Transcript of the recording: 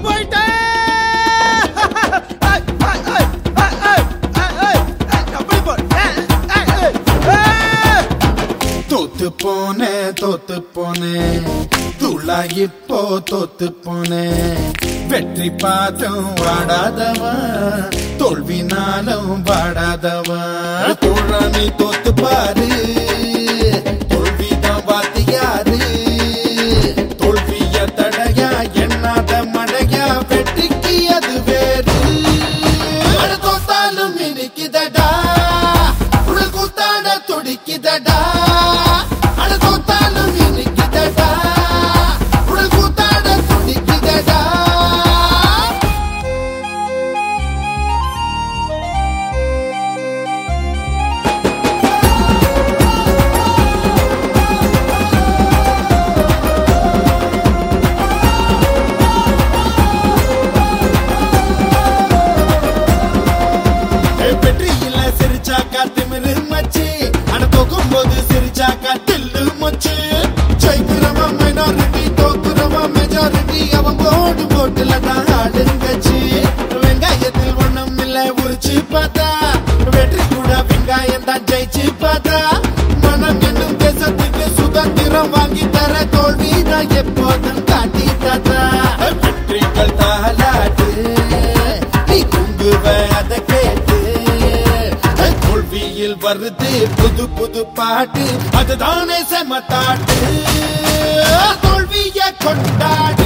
போயிட்டேன் தோத்து போனே தோத்து போனே துளா இப்போ தோத்து போனே வெற்றி பார்த்தும் வாடாதவா தோல்வினாலும் வாடாதவா தோழா நீ தோத்து பாரு போடு போட்டுல தான் ஆடுங்கச்சு வெங்காயத்தில் ஒண்ணும் இல்ல உரிச்சு பார்த்தா. வெற்றி கூட வெங்காயம் தான் ஜெயிச்சு பார்த்தா. மனம் என்னும் தேசத்துக்கு சுதந்திரம் வாங்கி தர தோல்வி தான் எப்போதும் காட்டி தாத்தா. வெற்றிகள் தாலாட்டு. நீ குங்குவ அதை கேட்டு. தோல்வியில் வருது புது புது பாட்டு. அதுதானே செமத்தாட்டு தோல்விய கொண்டாடு.